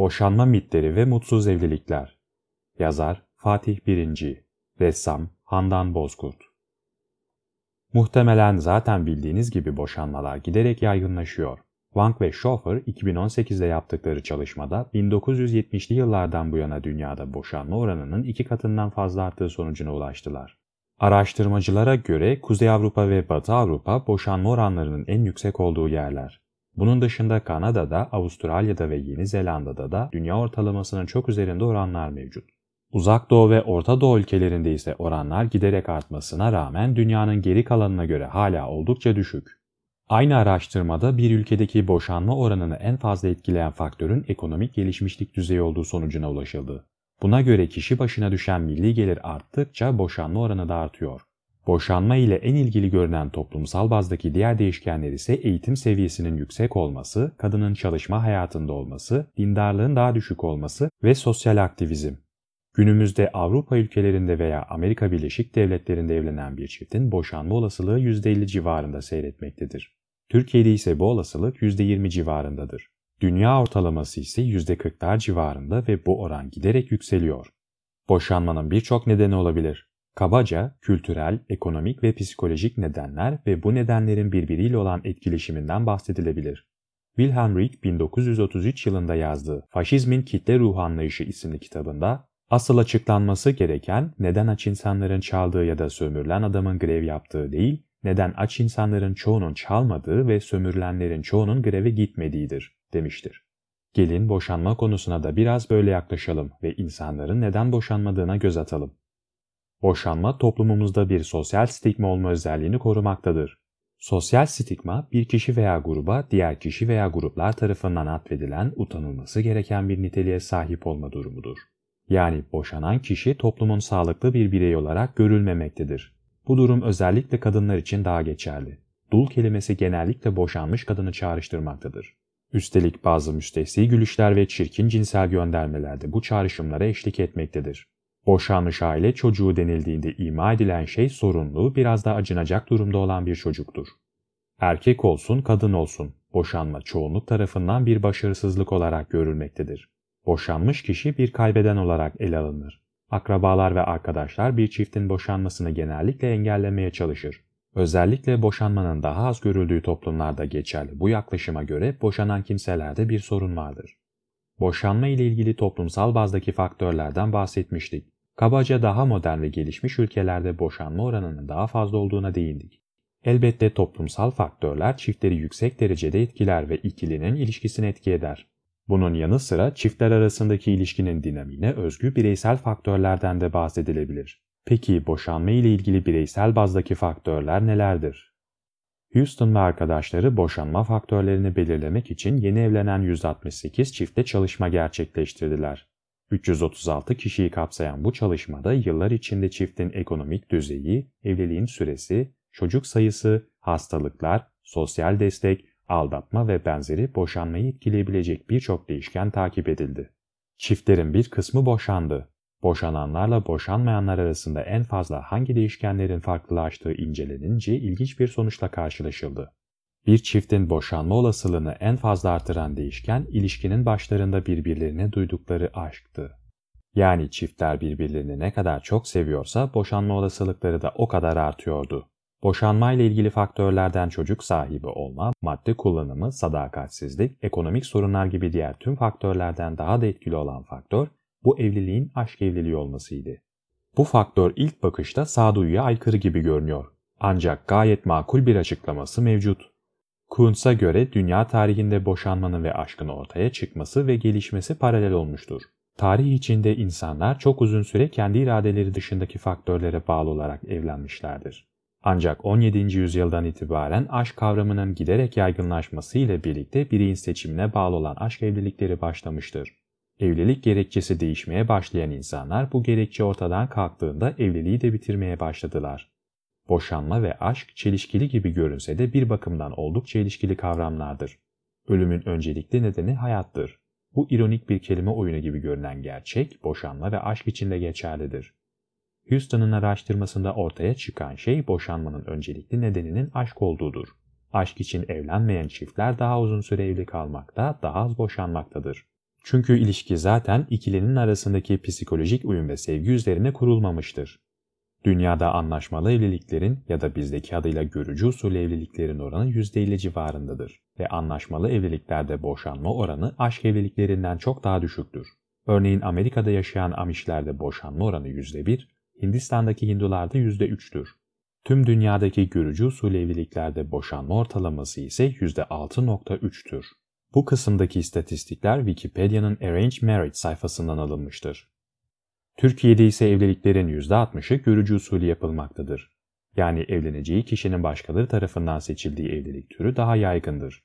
Boşanma mitleri ve mutsuz evlilikler. Yazar Fatih Birinci. Ressam Handan Bozkurt. Muhtemelen zaten bildiğiniz gibi boşanmalar giderek yaygınlaşıyor. Wang ve Schofer 2018'de yaptıkları çalışmada 1970'li yıllardan bu yana dünyada boşanma oranının iki katından fazla arttığı sonucuna ulaştılar. Araştırmacılara göre Kuzey Avrupa ve Batı Avrupa boşanma oranlarının en yüksek olduğu yerler. Bunun dışında Kanada'da, Avustralya'da ve Yeni Zelanda'da da dünya ortalamasının çok üzerinde oranlar mevcut. Uzak Doğu ve Orta Doğu ülkelerinde ise oranlar giderek artmasına rağmen dünyanın geri kalanına göre hala oldukça düşük. Aynı araştırmada bir ülkedeki boşanma oranını en fazla etkileyen faktörün ekonomik gelişmişlik düzeyi olduğu sonucuna ulaşıldı. Buna göre kişi başına düşen milli gelir arttıkça boşanma oranı da artıyor. Boşanma ile en ilgili görünen toplumsal bazdaki diğer değişkenler ise eğitim seviyesinin yüksek olması, kadının çalışma hayatında olması, dindarlığın daha düşük olması ve sosyal aktivizm. Günümüzde Avrupa ülkelerinde veya Amerika Birleşik Devletleri'nde evlenen bir çiftin boşanma olasılığı %50 civarında seyretmektedir. Türkiye'de ise bu olasılık %20 civarındadır. Dünya ortalaması ise %40'lar civarında ve bu oran giderek yükseliyor. Boşanmanın birçok nedeni olabilir. Kabaca kültürel, ekonomik ve psikolojik nedenler ve bu nedenlerin birbiriyle olan etkileşiminden bahsedilebilir. Wilhelm Reich 1933 yılında yazdığı Faşizmin Kitle Ruh Anlayışı isimli kitabında asıl açıklanması gereken neden aç insanların çaldığı ya da sömürülen adamın grev yaptığı değil, neden aç insanların çoğunun çalmadığı ve sömürülenlerin çoğunun greve gitmediğidir, demiştir. Gelin boşanma konusuna da biraz böyle yaklaşalım ve insanların neden boşanmadığına göz atalım. Boşanma toplumumuzda bir sosyal stigma olma özelliğini korumaktadır. Sosyal stigma bir kişi veya gruba diğer kişi veya gruplar tarafından atfedilen utanılması gereken bir niteliğe sahip olma durumudur. Yani boşanan kişi toplumun sağlıklı bir birey olarak görülmemektedir. Bu durum özellikle kadınlar için daha geçerli. Dul kelimesi genellikle boşanmış kadını çağrıştırmaktadır. Üstelik bazı müstehsi gülüşler ve çirkin cinsel göndermeler de bu çağrışımlara eşlik etmektedir. Boşanmış aile çocuğu denildiğinde ima edilen şey sorunlu, biraz da acınacak durumda olan bir çocuktur. Erkek olsun, kadın olsun, boşanma çoğunluk tarafından bir başarısızlık olarak görülmektedir. Boşanmış kişi bir kaybeden olarak ele alınır. Akrabalar ve arkadaşlar bir çiftin boşanmasını genellikle engellemeye çalışır. Özellikle boşanmanın daha az görüldüğü toplumlarda geçerli bu yaklaşıma göre boşanan kimselerde bir sorun vardır. Boşanma ile ilgili toplumsal bazdaki faktörlerden bahsetmiştik. Kabaca daha modern ve gelişmiş ülkelerde boşanma oranının daha fazla olduğuna değindik. Elbette toplumsal faktörler çiftleri yüksek derecede etkiler ve ikilinin ilişkisini etki eder. Bunun yanı sıra çiftler arasındaki ilişkinin dinamiğine özgü bireysel faktörlerden de bahsedilebilir. Peki boşanma ile ilgili bireysel bazdaki faktörler nelerdir? Houston ve arkadaşları boşanma faktörlerini belirlemek için yeni evlenen 168 çifte çalışma gerçekleştirdiler. 336 kişiyi kapsayan bu çalışmada yıllar içinde çiftin ekonomik düzeyi, evliliğin süresi, çocuk sayısı, hastalıklar, sosyal destek, aldatma ve benzeri boşanmayı etkileyebilecek birçok değişken takip edildi. Çiftlerin bir kısmı boşandı. Boşananlarla boşanmayanlar arasında en fazla hangi değişkenlerin farklılaştığı incelenince ilginç bir sonuçla karşılaşıldı. Bir çiftin boşanma olasılığını en fazla artıran değişken ilişkinin başlarında birbirlerine duydukları aşktı. Yani çiftler birbirlerini ne kadar çok seviyorsa boşanma olasılıkları da o kadar artıyordu. Boşanma ile ilgili faktörlerden çocuk sahibi olma, madde kullanımı, sadakatsizlik, ekonomik sorunlar gibi diğer tüm faktörlerden daha da etkili olan faktör bu evliliğin aşk evliliği olmasıydı. Bu faktör ilk bakışta sağduyuya aykırı gibi görünüyor. Ancak gayet makul bir açıklaması mevcut. Kuntz'a göre dünya tarihinde boşanmanın ve aşkın ortaya çıkması ve gelişmesi paralel olmuştur. Tarih içinde insanlar çok uzun süre kendi iradeleri dışındaki faktörlere bağlı olarak evlenmişlerdir. Ancak 17. yüzyıldan itibaren aşk kavramının giderek yaygınlaşması ile birlikte bireyin seçimine bağlı olan aşk evlilikleri başlamıştır. Evlilik gerekçesi değişmeye başlayan insanlar bu gerekçe ortadan kalktığında evliliği de bitirmeye başladılar. Boşanma ve aşk çelişkili gibi görünse de bir bakımdan oldukça ilişkili kavramlardır. Ölümün öncelikli nedeni hayattır. Bu ironik bir kelime oyunu gibi görünen gerçek, boşanma ve aşk için de geçerlidir. Houston'ın araştırmasında ortaya çıkan şey boşanmanın öncelikli nedeninin aşk olduğudur. Aşk için evlenmeyen çiftler daha uzun süre evli kalmakta, daha az boşanmaktadır. Çünkü ilişki zaten ikilinin arasındaki psikolojik uyum ve sevgi üzerine kurulmamıştır. Dünyada anlaşmalı evliliklerin ya da bizdeki adıyla görücü usulü evliliklerin oranı %50 civarındadır ve anlaşmalı evliliklerde boşanma oranı aşk evliliklerinden çok daha düşüktür. Örneğin Amerika'da yaşayan Amişlerde boşanma oranı %1, Hindistan'daki Hindularda %3'tür. Tüm dünyadaki görücü usulü evliliklerde boşanma ortalaması ise %6.3'tür. Bu kısımdaki istatistikler Wikipedia'nın Arranged Marriage sayfasından alınmıştır. Türkiye'de ise evliliklerin %60'ı görücü usulü yapılmaktadır. Yani evleneceği kişinin başkaları tarafından seçildiği evlilik türü daha yaygındır.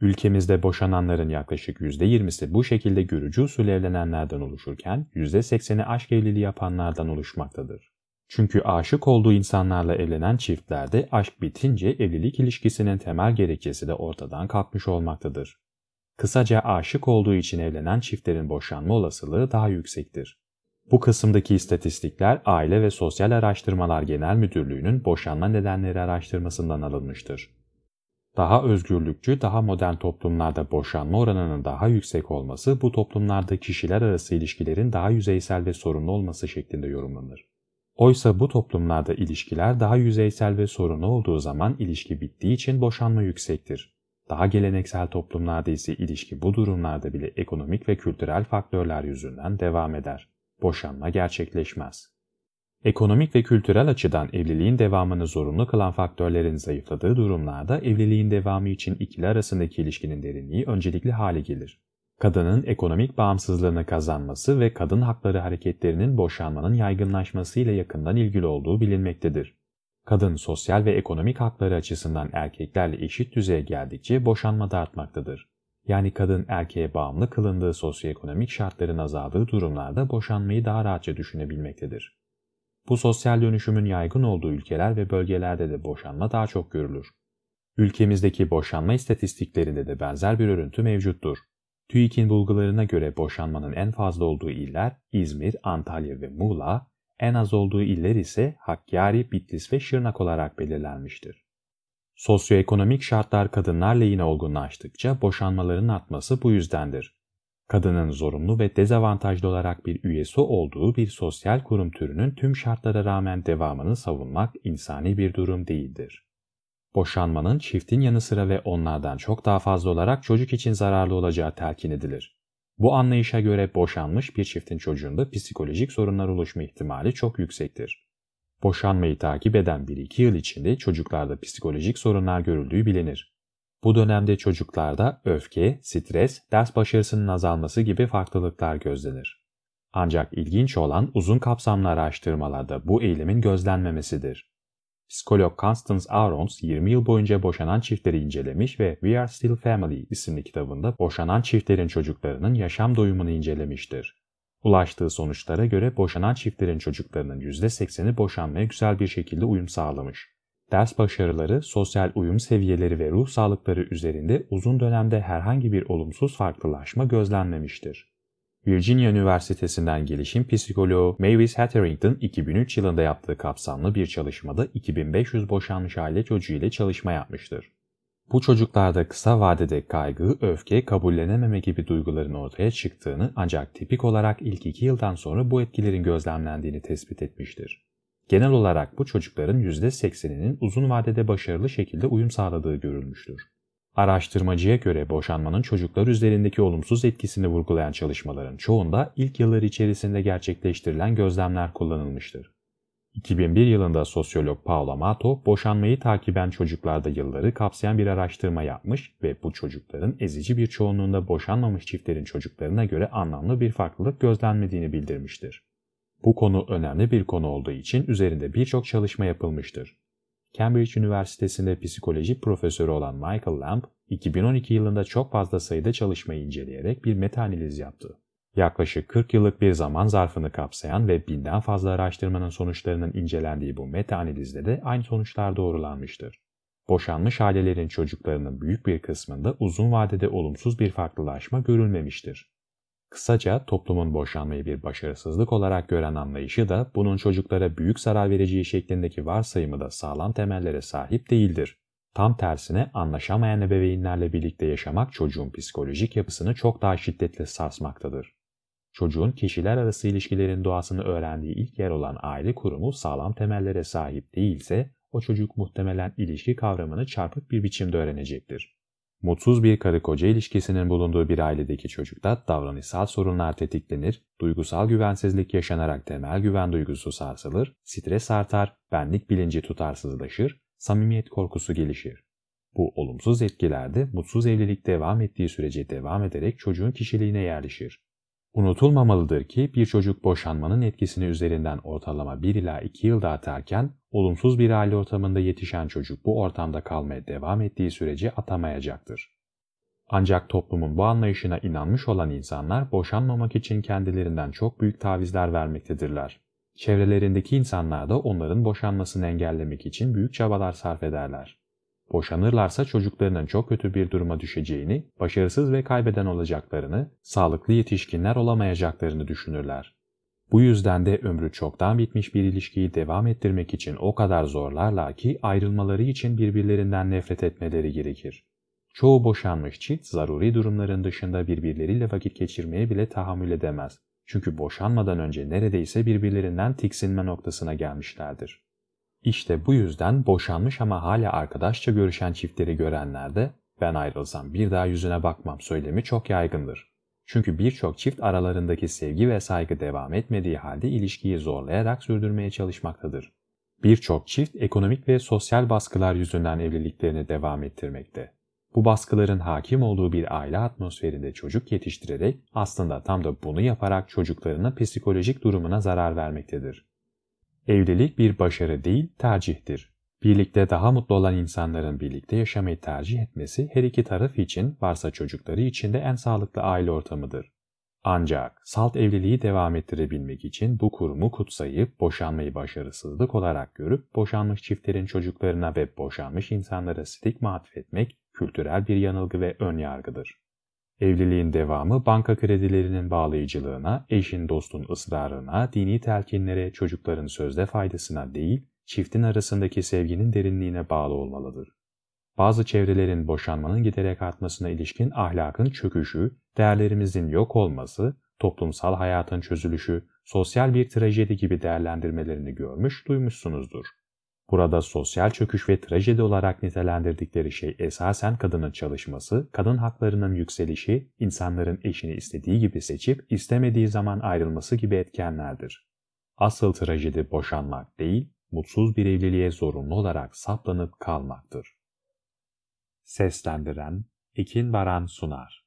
Ülkemizde boşananların yaklaşık %20'si bu şekilde görücü usulü evlenenlerden oluşurken %80'i aşk evliliği yapanlardan oluşmaktadır. Çünkü aşık olduğu insanlarla evlenen çiftlerde aşk bitince evlilik ilişkisinin temel gerekçesi de ortadan kalkmış olmaktadır. Kısaca aşık olduğu için evlenen çiftlerin boşanma olasılığı daha yüksektir. Bu kısımdaki istatistikler Aile ve Sosyal Araştırmalar Genel Müdürlüğü'nün boşanma nedenleri araştırmasından alınmıştır. Daha özgürlükçü, daha modern toplumlarda boşanma oranının daha yüksek olması bu toplumlarda kişiler arası ilişkilerin daha yüzeysel ve sorunlu olması şeklinde yorumlanır. Oysa bu toplumlarda ilişkiler daha yüzeysel ve sorunlu olduğu zaman ilişki bittiği için boşanma yüksektir. Daha geleneksel toplumlarda ise ilişki bu durumlarda bile ekonomik ve kültürel faktörler yüzünden devam eder. Boşanma gerçekleşmez. Ekonomik ve kültürel açıdan evliliğin devamını zorunlu kılan faktörlerin zayıfladığı durumlarda evliliğin devamı için ikili arasındaki ilişkinin derinliği öncelikli hale gelir. Kadının ekonomik bağımsızlığını kazanması ve kadın hakları hareketlerinin boşanmanın yaygınlaşmasıyla yakından ilgili olduğu bilinmektedir. Kadın sosyal ve ekonomik hakları açısından erkeklerle eşit düzeye geldikçe boşanma da artmaktadır. Yani kadın erkeğe bağımlı kılındığı sosyoekonomik şartların azaldığı durumlarda boşanmayı daha rahatça düşünebilmektedir. Bu sosyal dönüşümün yaygın olduğu ülkeler ve bölgelerde de boşanma daha çok görülür. Ülkemizdeki boşanma istatistiklerinde de benzer bir örüntü mevcuttur. TÜİK'in bulgularına göre boşanmanın en fazla olduğu iller İzmir, Antalya ve Muğla, en az olduğu iller ise Hakkari, Bitlis ve Şırnak olarak belirlenmiştir. Sosyoekonomik şartlar kadınlar lehine olgunlaştıkça boşanmaların artması bu yüzdendir. Kadının zorunlu ve dezavantajlı olarak bir üyesi olduğu bir sosyal kurum türünün tüm şartlara rağmen devamını savunmak insani bir durum değildir. Boşanmanın çiftin yanı sıra ve onlardan çok daha fazla olarak çocuk için zararlı olacağı telkin edilir. Bu anlayışa göre boşanmış bir çiftin çocuğunda psikolojik sorunlar oluşma ihtimali çok yüksektir. Boşanmayı takip eden 1-2 yıl içinde çocuklarda psikolojik sorunlar görüldüğü bilinir. Bu dönemde çocuklarda öfke, stres, ders başarısının azalması gibi farklılıklar gözlenir. Ancak ilginç olan uzun kapsamlı araştırmalarda bu eğilimin gözlenmemesidir. Psikolog Constance Arons 20 yıl boyunca boşanan çiftleri incelemiş ve We Are Still Family isimli kitabında boşanan çiftlerin çocuklarının yaşam doyumunu incelemiştir. Ulaştığı sonuçlara göre boşanan çiftlerin çocuklarının %80'i boşanmaya güzel bir şekilde uyum sağlamış. Ders başarıları, sosyal uyum seviyeleri ve ruh sağlıkları üzerinde uzun dönemde herhangi bir olumsuz farklılaşma gözlenmemiştir. Virginia Üniversitesi'nden gelişim psikoloğu Mavis Hatterington 2003 yılında yaptığı kapsamlı bir çalışmada 2500 boşanmış aile çocuğu ile çalışma yapmıştır. Bu çocuklarda kısa vadede kaygı, öfke, kabullenememe gibi duyguların ortaya çıktığını ancak tipik olarak ilk iki yıldan sonra bu etkilerin gözlemlendiğini tespit etmiştir. Genel olarak bu çocukların %80'inin uzun vadede başarılı şekilde uyum sağladığı görülmüştür. Araştırmacıya göre boşanmanın çocuklar üzerindeki olumsuz etkisini vurgulayan çalışmaların çoğunda ilk yıllar içerisinde gerçekleştirilen gözlemler kullanılmıştır. 2001 yılında sosyolog Paolo Mato, boşanmayı takiben çocuklarda yılları kapsayan bir araştırma yapmış ve bu çocukların ezici bir çoğunluğunda boşanmamış çiftlerin çocuklarına göre anlamlı bir farklılık gözlenmediğini bildirmiştir. Bu konu önemli bir konu olduğu için üzerinde birçok çalışma yapılmıştır. Cambridge Üniversitesi'nde psikoloji profesörü olan Michael Lamb, 2012 yılında çok fazla sayıda çalışmayı inceleyerek bir metaanaliz yaptı. Yaklaşık 40 yıllık bir zaman zarfını kapsayan ve binden fazla araştırmanın sonuçlarının incelendiği bu metaanalizde de aynı sonuçlar doğrulanmıştır. Boşanmış ailelerin çocuklarının büyük bir kısmında uzun vadede olumsuz bir farklılaşma görülmemiştir. Kısaca toplumun boşanmayı bir başarısızlık olarak gören anlayışı da bunun çocuklara büyük zarar vereceği şeklindeki varsayımı da sağlam temellere sahip değildir. Tam tersine anlaşamayan ebeveynlerle birlikte yaşamak çocuğun psikolojik yapısını çok daha şiddetle sarsmaktadır. Çocuğun kişiler arası ilişkilerin doğasını öğrendiği ilk yer olan aile kurumu sağlam temellere sahip değilse o çocuk muhtemelen ilişki kavramını çarpık bir biçimde öğrenecektir. Mutsuz bir karı koca ilişkisinin bulunduğu bir ailedeki çocukta davranışsal sorunlar tetiklenir, duygusal güvensizlik yaşanarak temel güven duygusu sarsılır, stres artar, benlik bilinci tutarsızlaşır, samimiyet korkusu gelişir. Bu olumsuz etkilerde mutsuz evlilik devam ettiği sürece devam ederek çocuğun kişiliğine yerleşir. Unutulmamalıdır ki bir çocuk boşanmanın etkisini üzerinden ortalama 1 ila 2 yılda atarken olumsuz bir aile ortamında yetişen çocuk bu ortamda kalmaya devam ettiği sürece atamayacaktır. Ancak toplumun bu anlayışına inanmış olan insanlar boşanmamak için kendilerinden çok büyük tavizler vermektedirler. Çevrelerindeki insanlar da onların boşanmasını engellemek için büyük çabalar sarf ederler. Boşanırlarsa çocuklarının çok kötü bir duruma düşeceğini, başarısız ve kaybeden olacaklarını, sağlıklı yetişkinler olamayacaklarını düşünürler. Bu yüzden de ömrü çoktan bitmiş bir ilişkiyi devam ettirmek için o kadar zorlarlar ki ayrılmaları için birbirlerinden nefret etmeleri gerekir. Çoğu boşanmış çift zaruri durumların dışında birbirleriyle vakit geçirmeye bile tahammül edemez. Çünkü boşanmadan önce neredeyse birbirlerinden tiksinme noktasına gelmişlerdir. İşte bu yüzden boşanmış ama hala arkadaşça görüşen çiftleri görenlerde ben ayrılsam bir daha yüzüne bakmam söylemi çok yaygındır. Çünkü birçok çift aralarındaki sevgi ve saygı devam etmediği halde ilişkiyi zorlayarak sürdürmeye çalışmaktadır. Birçok çift ekonomik ve sosyal baskılar yüzünden evliliklerini devam ettirmekte. Bu baskıların hakim olduğu bir aile atmosferinde çocuk yetiştirerek aslında tam da bunu yaparak çocuklarının psikolojik durumuna zarar vermektedir. Evlilik bir başarı değil, tercihtir. Birlikte daha mutlu olan insanların birlikte yaşamayı tercih etmesi her iki taraf için varsa çocukları için de en sağlıklı aile ortamıdır. Ancak salt evliliği devam ettirebilmek için bu kurumu kutsayıp boşanmayı başarısızlık olarak görüp boşanmış çiftlerin çocuklarına ve boşanmış insanlara stigma atfetmek kültürel bir yanılgı ve ön yargıdır. Evliliğin devamı banka kredilerinin bağlayıcılığına, eşin dostun ısrarına, dini telkinlere, çocukların sözde faydasına değil, çiftin arasındaki sevginin derinliğine bağlı olmalıdır. Bazı çevrelerin boşanmanın giderek artmasına ilişkin ahlakın çöküşü, değerlerimizin yok olması, toplumsal hayatın çözülüşü, sosyal bir trajedi gibi değerlendirmelerini görmüş, duymuşsunuzdur. Burada sosyal çöküş ve trajedi olarak nitelendirdikleri şey esasen kadının çalışması, kadın haklarının yükselişi, insanların eşini istediği gibi seçip istemediği zaman ayrılması gibi etkenlerdir. Asıl trajedi boşanmak değil, mutsuz bir evliliğe zorunlu olarak saplanıp kalmaktır. Seslendiren Ekin Baran Sunar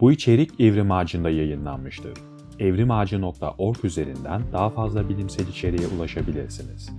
Bu içerik Evrim Ağacı'nda yayınlanmıştır. evrimağacı.org üzerinden daha fazla bilimsel içeriğe ulaşabilirsiniz.